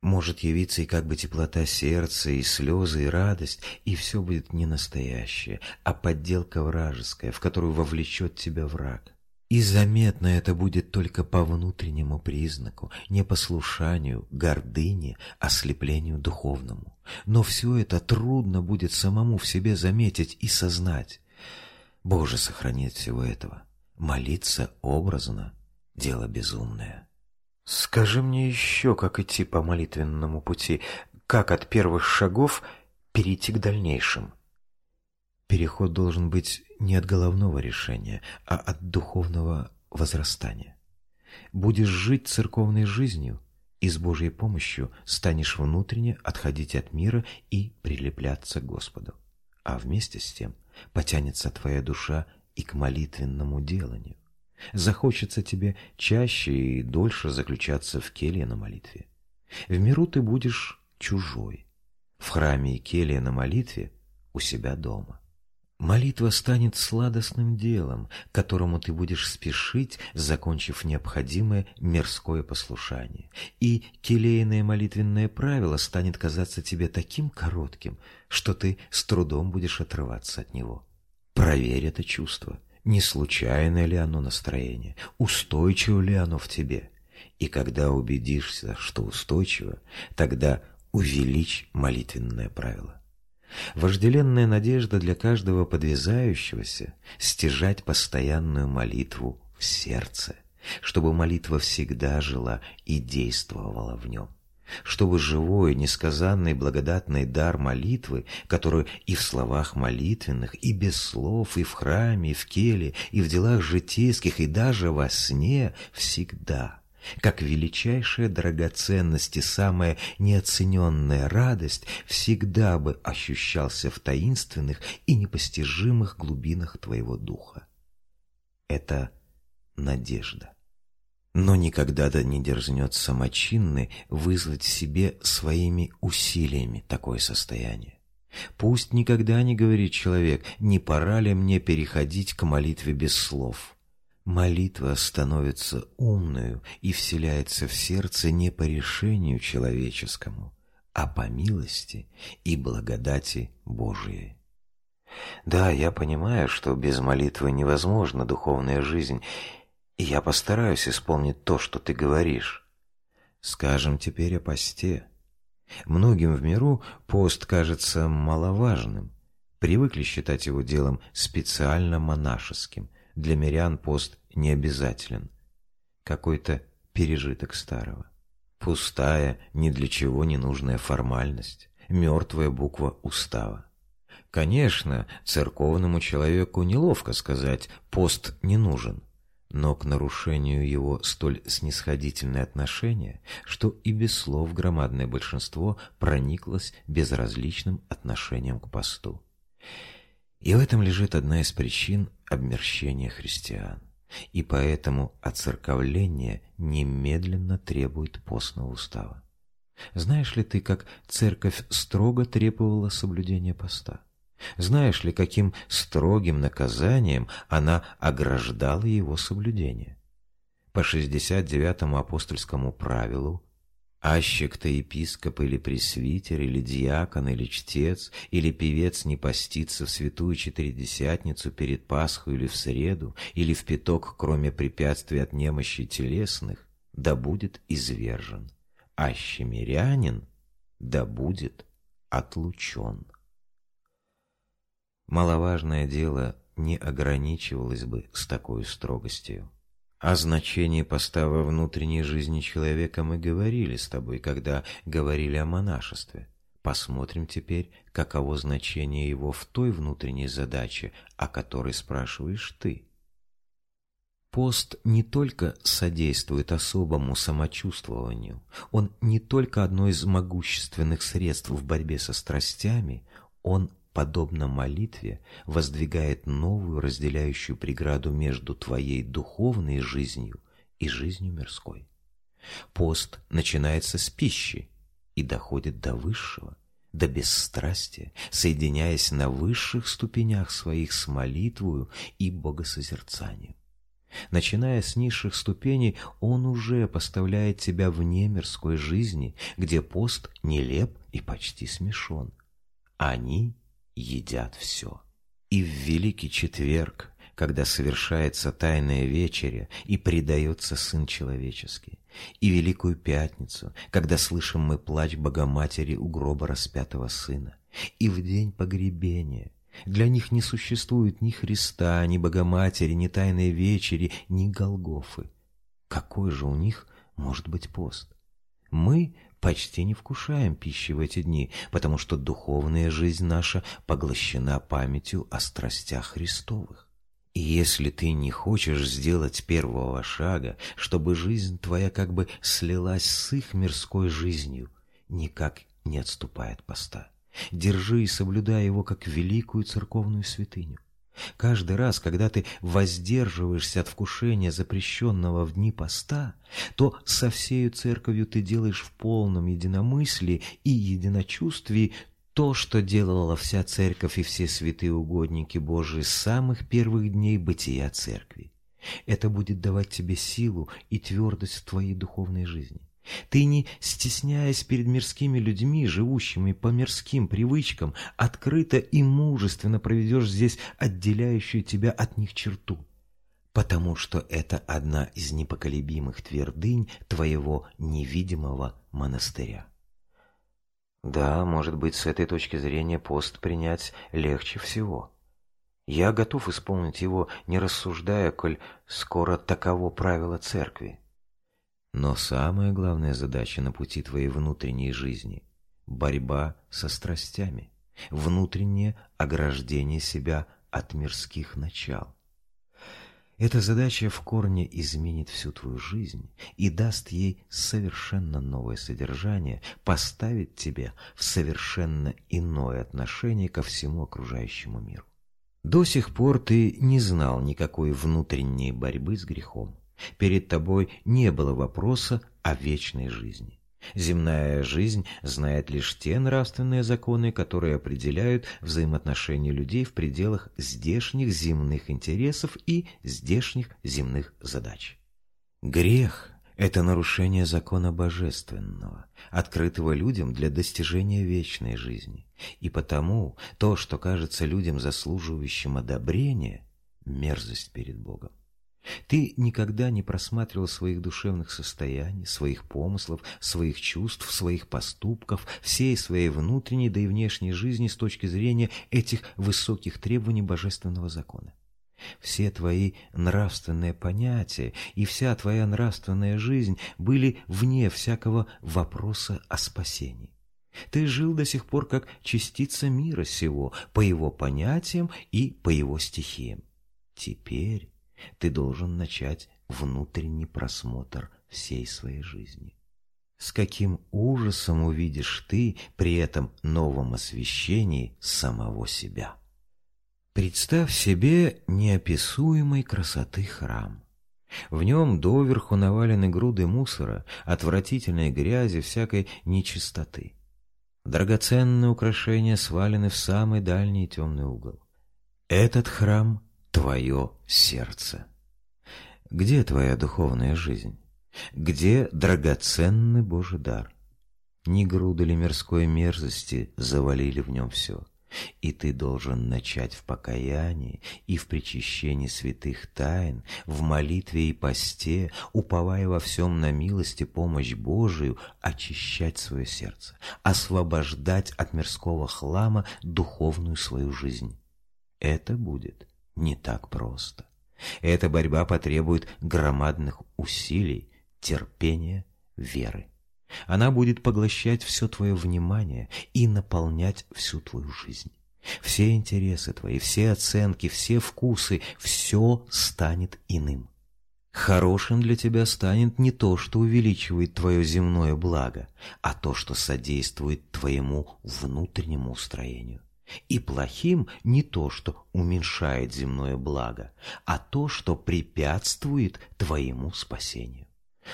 Может явиться и как бы теплота сердца, и слезы, и радость, и все будет не настоящее, а подделка вражеская, в которую вовлечет тебя враг. И заметно это будет только по внутреннему признаку, непослушанию, гордыне, ослеплению духовному. Но все это трудно будет самому в себе заметить и сознать. Боже, сохранит всего этого. Молиться образно – дело безумное. Скажи мне еще, как идти по молитвенному пути, как от первых шагов перейти к дальнейшим. Переход должен быть не от головного решения, а от духовного возрастания. Будешь жить церковной жизнью, и с Божьей помощью станешь внутренне отходить от мира и прилепляться к Господу. А вместе с тем потянется твоя душа и к молитвенному деланию. Захочется тебе чаще и дольше заключаться в келье на молитве. В миру ты будешь чужой. В храме и келье на молитве у себя дома. Молитва станет сладостным делом, к которому ты будешь спешить, закончив необходимое мирское послушание. И келейное молитвенное правило станет казаться тебе таким коротким, что ты с трудом будешь отрываться от него. Проверь это чувство – не случайное ли оно настроение, устойчиво ли оно в тебе. И когда убедишься, что устойчиво, тогда увеличь молитвенное правило. Вожделенная надежда для каждого подвязающегося – стяжать постоянную молитву в сердце, чтобы молитва всегда жила и действовала в нем. Чтобы живой, несказанный благодатный дар молитвы, который и в словах молитвенных, и без слов, и в храме, и в келе, и в делах житейских, и даже во сне всегда, как величайшая драгоценность и самая неоцененная радость, всегда бы ощущался в таинственных и непостижимых глубинах твоего духа. Это надежда но никогда да не дерзнет самочинный вызвать себе своими усилиями такое состояние. Пусть никогда не говорит человек, не пора ли мне переходить к молитве без слов. Молитва становится умную и вселяется в сердце не по решению человеческому, а по милости и благодати Божией. Да, я понимаю, что без молитвы невозможна духовная жизнь, я постараюсь исполнить то, что ты говоришь. Скажем теперь о посте. Многим в миру пост кажется маловажным. Привыкли считать его делом специально монашеским. Для мирян пост не обязателен. Какой-то пережиток старого. Пустая, ни для чего не нужная формальность. Мертвая буква устава. Конечно, церковному человеку неловко сказать «пост не нужен» но к нарушению его столь снисходительное отношение, что и без слов громадное большинство прониклось безразличным отношением к посту. И в этом лежит одна из причин обмерщения христиан. И поэтому оцерковление немедленно требует постного устава. Знаешь ли ты, как церковь строго требовала соблюдения поста? Знаешь ли, каким строгим наказанием она ограждала его соблюдение? По 69-му апостольскому правилу Ащик-то епископ или пресвитер, или диакон, или чтец, или певец не постится в святую четыредесятницу перед Пасхой или в среду, или в пяток, кроме препятствий от немощи телесных, да будет извержен. Аще мирянин да будет отлучен. Маловажное дело не ограничивалось бы с такой строгостью. О значении поста во внутренней жизни человека мы говорили с тобой, когда говорили о монашестве. Посмотрим теперь, каково значение его в той внутренней задаче, о которой спрашиваешь ты. Пост не только содействует особому самочувствованию, он не только одно из могущественных средств в борьбе со страстями, он подобно молитве, воздвигает новую разделяющую преграду между твоей духовной жизнью и жизнью мирской. Пост начинается с пищи и доходит до высшего, до бесстрастия, соединяясь на высших ступенях своих с молитвою и богосозерцанием. Начиная с низших ступеней, он уже поставляет тебя вне мирской жизни, где пост нелеп и почти смешон. Они едят все. И в Великий Четверг, когда совершается Тайная Вечеря и предается Сын Человеческий, и Великую Пятницу, когда слышим мы плач Богоматери у гроба распятого Сына, и в день погребения. Для них не существует ни Христа, ни Богоматери, ни Тайной Вечери, ни Голгофы. Какой же у них может быть пост? Мы почти не вкушаем пищи в эти дни, потому что духовная жизнь наша поглощена памятью о страстях Христовых. И если ты не хочешь сделать первого шага, чтобы жизнь твоя как бы слилась с их мирской жизнью, никак не отступает от поста. Держи и соблюдай его как великую церковную святыню. Каждый раз, когда ты воздерживаешься от вкушения запрещенного в дни поста, то со всею церковью ты делаешь в полном единомыслии и единочувствии то, что делала вся церковь и все святые угодники Божии с самых первых дней бытия церкви. Это будет давать тебе силу и твердость в твоей духовной жизни. Ты, не стесняясь перед мирскими людьми, живущими по мирским привычкам, открыто и мужественно проведешь здесь отделяющую тебя от них черту, потому что это одна из непоколебимых твердынь твоего невидимого монастыря. Да, может быть, с этой точки зрения пост принять легче всего. Я готов исполнить его, не рассуждая, коль скоро таково правило церкви. Но самая главная задача на пути твоей внутренней жизни – борьба со страстями, внутреннее ограждение себя от мирских начал. Эта задача в корне изменит всю твою жизнь и даст ей совершенно новое содержание, поставит тебя в совершенно иное отношение ко всему окружающему миру. До сих пор ты не знал никакой внутренней борьбы с грехом. Перед тобой не было вопроса о вечной жизни. Земная жизнь знает лишь те нравственные законы, которые определяют взаимоотношения людей в пределах здешних земных интересов и здешних земных задач. Грех – это нарушение закона божественного, открытого людям для достижения вечной жизни. И потому то, что кажется людям заслуживающим одобрения – мерзость перед Богом. Ты никогда не просматривал своих душевных состояний, своих помыслов, своих чувств, своих поступков, всей своей внутренней, да и внешней жизни с точки зрения этих высоких требований божественного закона. Все твои нравственные понятия и вся твоя нравственная жизнь были вне всякого вопроса о спасении. Ты жил до сих пор как частица мира сего, по его понятиям и по его стихиям. Теперь ты должен начать внутренний просмотр всей своей жизни. С каким ужасом увидишь ты при этом новом освещении самого себя. Представь себе неописуемой красоты храм. В нем доверху навалены груды мусора, отвратительной грязи, всякой нечистоты. Драгоценные украшения свалены в самый дальний темный угол. Этот храм твое сердце? Где твоя духовная жизнь? Где драгоценный Божий дар? Не груды ли мирской мерзости завалили в нем все? И ты должен начать в покаянии и в причащении святых тайн, в молитве и посте, уповая во всем на милость и помощь Божию, очищать свое сердце, освобождать от мирского хлама духовную свою жизнь. Это будет не так просто. Эта борьба потребует громадных усилий, терпения, веры. Она будет поглощать все твое внимание и наполнять всю твою жизнь. Все интересы твои, все оценки, все вкусы, все станет иным. Хорошим для тебя станет не то, что увеличивает твое земное благо, а то, что содействует твоему внутреннему устроению. И плохим не то, что уменьшает земное благо, а то, что препятствует твоему спасению.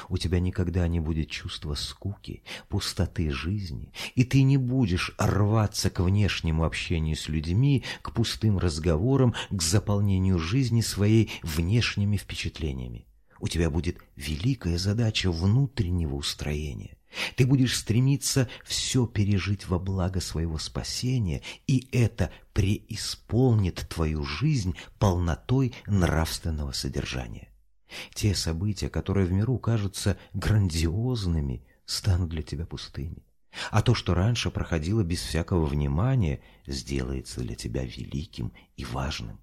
У тебя никогда не будет чувства скуки, пустоты жизни, и ты не будешь рваться к внешнему общению с людьми, к пустым разговорам, к заполнению жизни своей внешними впечатлениями. У тебя будет великая задача внутреннего устроения. Ты будешь стремиться все пережить во благо своего спасения, и это преисполнит твою жизнь полнотой нравственного содержания. Те события, которые в миру кажутся грандиозными, станут для тебя пустыми. А то, что раньше проходило без всякого внимания, сделается для тебя великим и важным.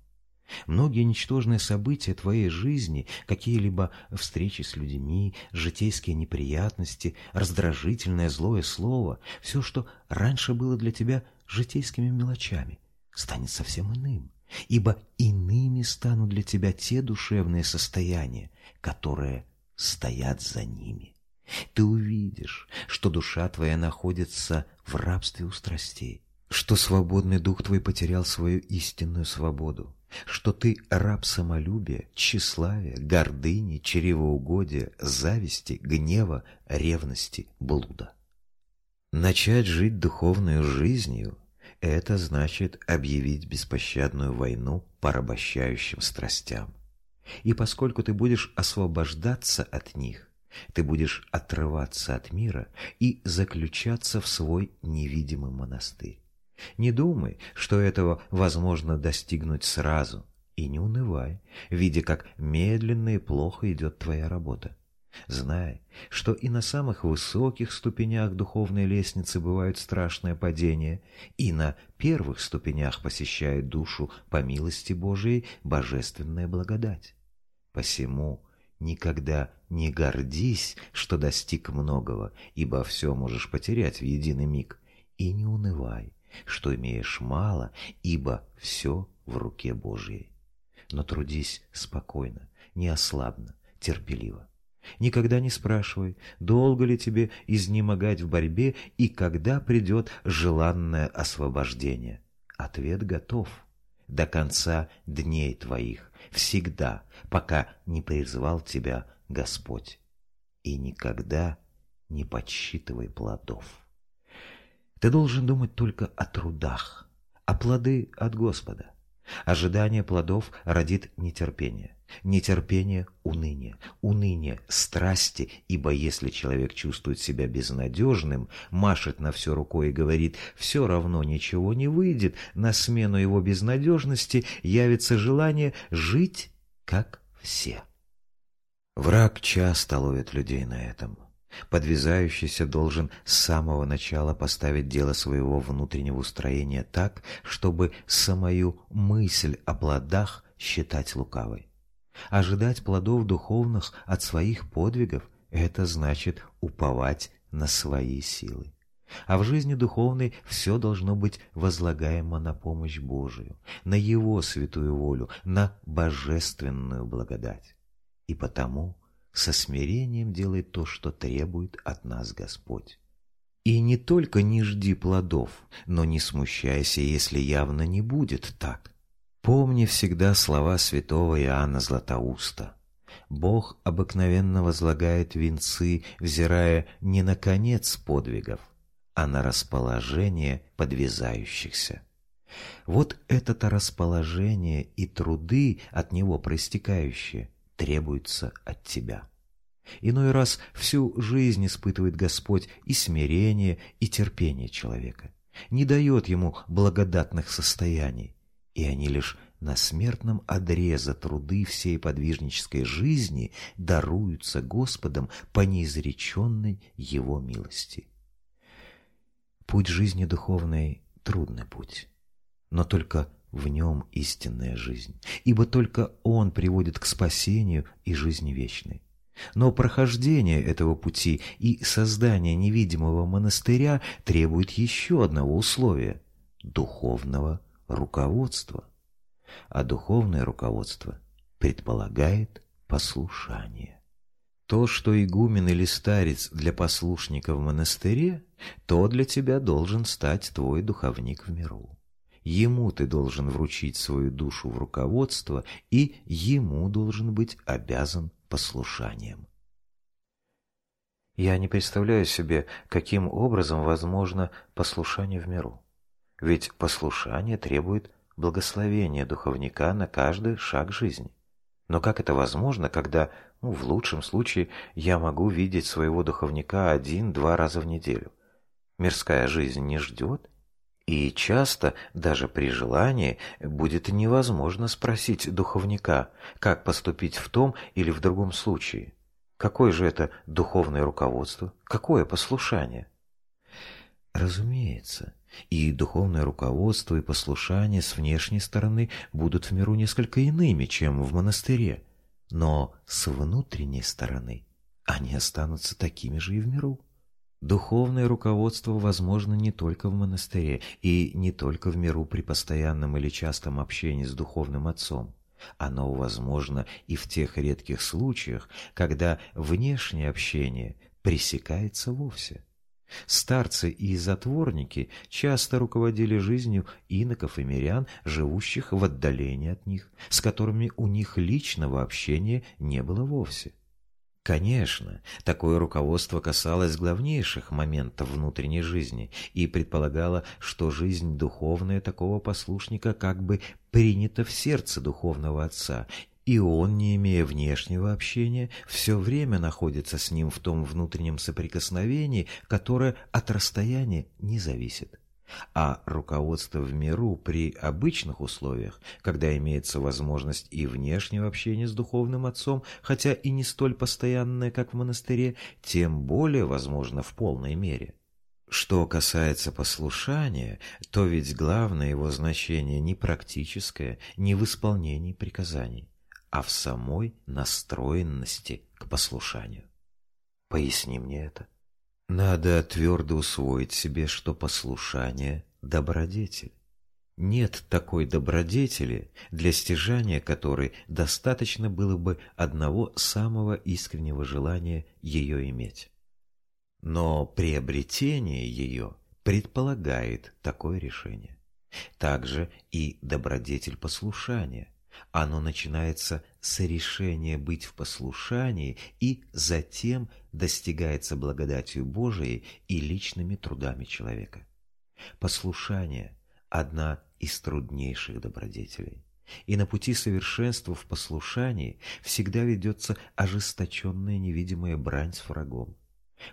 Многие ничтожные события твоей жизни, какие-либо встречи с людьми, житейские неприятности, раздражительное злое слово, все, что раньше было для тебя житейскими мелочами, станет совсем иным, ибо иными станут для тебя те душевные состояния, которые стоят за ними. Ты увидишь, что душа твоя находится в рабстве у страстей, что свободный дух твой потерял свою истинную свободу, что ты раб самолюбия, тщеславия, гордыни, чревоугодия, зависти, гнева, ревности, блуда. Начать жить духовной жизнью – это значит объявить беспощадную войну порабощающим страстям. И поскольку ты будешь освобождаться от них, ты будешь отрываться от мира и заключаться в свой невидимый монастырь. Не думай, что этого возможно достигнуть сразу, и не унывай, видя, как медленно и плохо идет твоя работа. Знай, что и на самых высоких ступенях духовной лестницы бывают страшные падения, и на первых ступенях посещает душу по милости Божией божественная благодать. Посему Никогда не гордись, что достиг многого, ибо все можешь потерять в единый миг. И не унывай, что имеешь мало, ибо все в руке Божьей. Но трудись спокойно, неослабно, терпеливо. Никогда не спрашивай, долго ли тебе изнемогать в борьбе и когда придет желанное освобождение. Ответ готов. До конца дней твоих, всегда, пока не призвал тебя Господь. И никогда не подсчитывай плодов. Ты должен думать только о трудах, а плоды от Господа. Ожидание плодов родит нетерпение. Нетерпение – уныние. Уныние – страсти, ибо если человек чувствует себя безнадежным, машет на все рукой и говорит «все равно ничего не выйдет», на смену его безнадежности явится желание жить, как все. Враг часто ловит людей на этом. Подвязающийся должен с самого начала поставить дело своего внутреннего устроения так, чтобы самую мысль о плодах считать лукавой. Ожидать плодов духовных от своих подвигов – это значит уповать на свои силы. А в жизни духовной все должно быть возлагаемо на помощь Божию, на Его святую волю, на божественную благодать. И потому со смирением делай то, что требует от нас Господь. И не только не жди плодов, но не смущайся, если явно не будет так. Помни всегда слова святого Иоанна Златоуста. Бог обыкновенно возлагает венцы, взирая не на конец подвигов, а на расположение подвязающихся. Вот это-то расположение и труды от него проистекающие требуются от тебя. Иной раз всю жизнь испытывает Господь и смирение, и терпение человека, не дает ему благодатных состояний, и они лишь на смертном одре за труды всей подвижнической жизни даруются Господом по неизреченной Его милости. Путь жизни духовной – трудный путь, но только в нем истинная жизнь, ибо только Он приводит к спасению и жизни вечной. Но прохождение этого пути и создание невидимого монастыря требует еще одного условия – духовного руководства. А духовное руководство предполагает послушание. То, что игумен или старец для послушника в монастыре, то для тебя должен стать твой духовник в миру. Ему ты должен вручить свою душу в руководство, и ему должен быть обязан послушанием. Я не представляю себе, каким образом возможно послушание в миру. Ведь послушание требует благословения духовника на каждый шаг жизни. Но как это возможно, когда, ну, в лучшем случае, я могу видеть своего духовника один-два раза в неделю? Мирская жизнь не ждет, и часто, даже при желании, будет невозможно спросить духовника, как поступить в том или в другом случае. Какое же это духовное руководство? Какое послушание? Разумеется, и духовное руководство и послушание с внешней стороны будут в миру несколько иными, чем в монастыре, но с внутренней стороны они останутся такими же и в миру. Духовное руководство возможно не только в монастыре и не только в миру при постоянном или частом общении с духовным отцом. Оно возможно и в тех редких случаях, когда внешнее общение пресекается вовсе. Старцы и затворники часто руководили жизнью иноков и мирян, живущих в отдалении от них, с которыми у них личного общения не было вовсе. Конечно, такое руководство касалось главнейших моментов внутренней жизни и предполагало, что жизнь духовная такого послушника как бы принята в сердце духовного отца, и он, не имея внешнего общения, все время находится с ним в том внутреннем соприкосновении, которое от расстояния не зависит а руководство в миру при обычных условиях, когда имеется возможность и внешнего общения с духовным отцом, хотя и не столь постоянное, как в монастыре, тем более возможно в полной мере. Что касается послушания, то ведь главное его значение не практическое, не в исполнении приказаний, а в самой настроенности к послушанию. Поясни мне это. Надо твердо усвоить себе, что послушание – добродетель. Нет такой добродетели, для стяжания которой достаточно было бы одного самого искреннего желания ее иметь. Но приобретение ее предполагает такое решение. Также и добродетель послушания. Оно начинается с решения быть в послушании и затем достигается благодатью Божией и личными трудами человека. Послушание – одна из труднейших добродетелей. И на пути совершенства в послушании всегда ведется ожесточенная невидимая брань с врагом.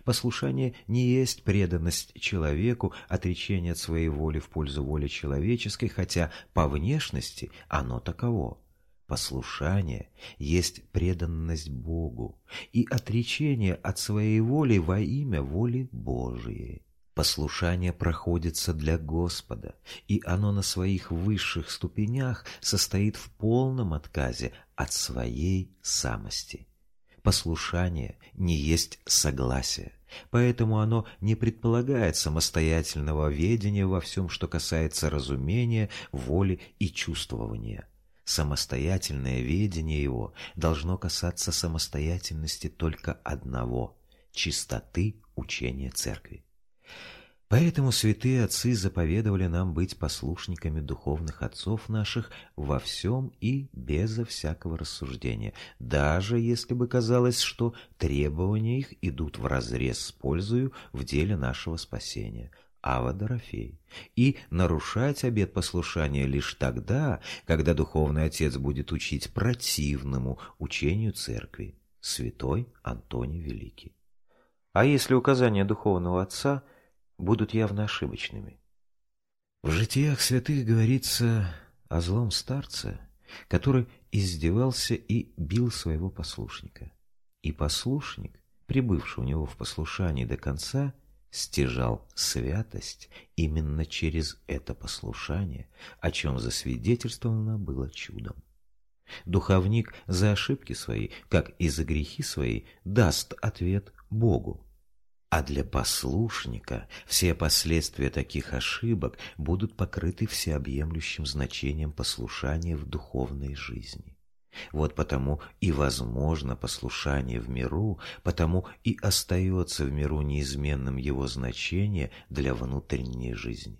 Послушание не есть преданность человеку, отречение от своей воли в пользу воли человеческой, хотя по внешности оно таково. Послушание есть преданность Богу и отречение от своей воли во имя воли Божией. Послушание проходится для Господа, и оно на своих высших ступенях состоит в полном отказе от своей самости. Послушание не есть согласие, поэтому оно не предполагает самостоятельного ведения во всем, что касается разумения, воли и чувствования. Самостоятельное ведение его должно касаться самостоятельности только одного – чистоты учения Церкви. Поэтому святые отцы заповедовали нам быть послушниками духовных отцов наших во всем и безо всякого рассуждения, даже если бы казалось, что требования их идут вразрез с пользою в деле нашего спасения. Ава Дорофей. И нарушать обет послушания лишь тогда, когда духовный отец будет учить противному учению церкви. Святой Антоний Великий. А если указания духовного отца – будут явно ошибочными. В житиях святых говорится о злом старце, который издевался и бил своего послушника. И послушник, прибывший у него в послушании до конца, стяжал святость именно через это послушание, о чем засвидетельствовано было чудом. Духовник за ошибки свои, как и за грехи свои, даст ответ Богу. А для послушника все последствия таких ошибок будут покрыты всеобъемлющим значением послушания в духовной жизни. Вот потому и возможно послушание в миру, потому и остается в миру неизменным его значение для внутренней жизни.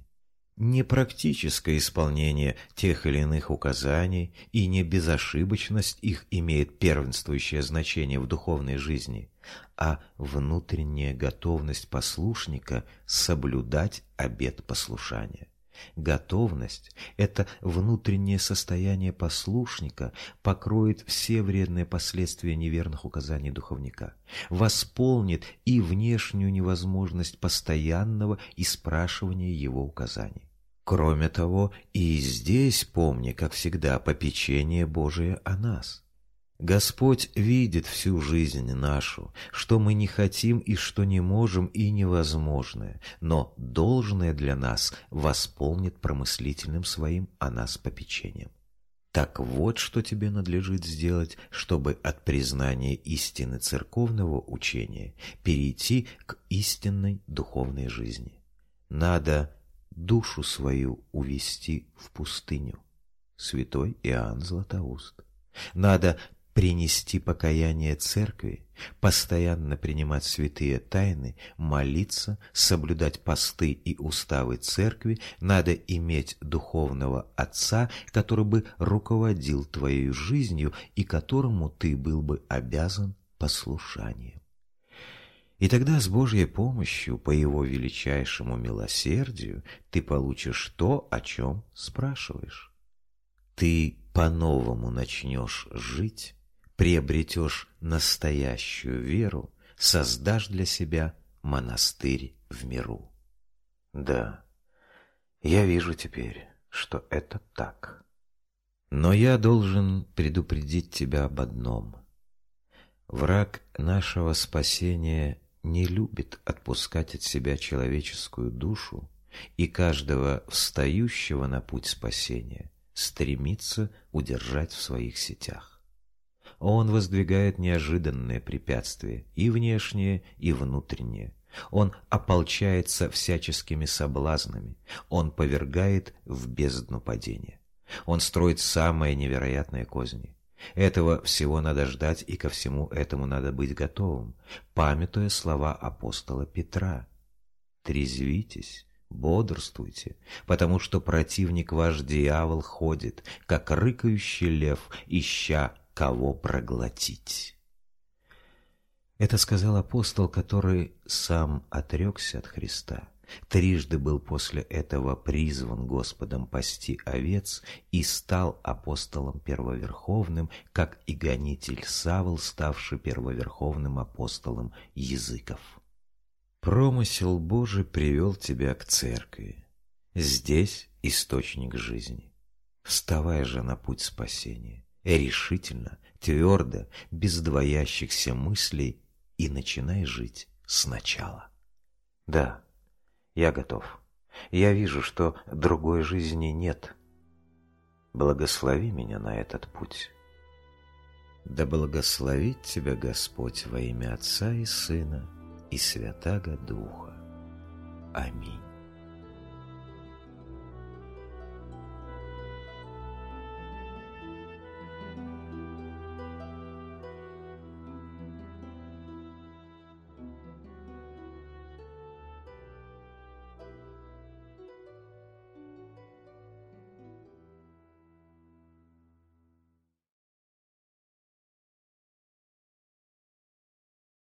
Не практическое исполнение тех или иных указаний и не безошибочность их имеет первенствующее значение в духовной жизни, а внутренняя готовность послушника соблюдать обет послушания. Готовность – это внутреннее состояние послушника, покроет все вредные последствия неверных указаний духовника, восполнит и внешнюю невозможность постоянного испрашивания его указаний. Кроме того, и здесь помни, как всегда, попечение Божие о нас. Господь видит всю жизнь нашу, что мы не хотим и что не можем и невозможное, но должное для нас восполнит промыслительным своим о нас попечением. Так вот, что тебе надлежит сделать, чтобы от признания истины церковного учения перейти к истинной духовной жизни. Надо душу свою увести в пустыню. Святой Иоанн Златоуст. Надо принести покаяние церкви, постоянно принимать святые тайны, молиться, соблюдать посты и уставы церкви, надо иметь духовного отца, который бы руководил твоей жизнью и которому ты был бы обязан послушанием. И тогда с Божьей помощью, по Его величайшему милосердию, ты получишь то, о чем спрашиваешь. Ты по-новому начнешь жить, приобретешь настоящую веру, создашь для себя монастырь в миру. Да, я вижу теперь, что это так. Но я должен предупредить тебя об одном. Враг нашего спасения не любит отпускать от себя человеческую душу и каждого встающего на путь спасения стремится удержать в своих сетях. Он воздвигает неожиданные препятствия, и внешние, и внутренние. Он ополчается всяческими соблазнами. Он повергает в бездну падения. Он строит самые невероятные козни. Этого всего надо ждать, и ко всему этому надо быть готовым, памятуя слова апостола Петра. «Трезвитесь, бодрствуйте, потому что противник ваш дьявол ходит, как рыкающий лев, ища кого проглотить». Это сказал апостол, который сам отрекся от Христа, трижды был после этого призван Господом пасти овец и стал апостолом первоверховным, как и гонитель Савл, ставший первоверховным апостолом языков. Промысел Божий привел тебя к церкви. Здесь источник жизни. Вставай же на путь спасения, решительно, твердо, без двоящихся мыслей и начинай жить сначала. Да, я готов. Я вижу, что другой жизни нет. Благослови меня на этот путь. Да благословит тебя Господь во имя Отца и Сына и Святаго Духа. Аминь.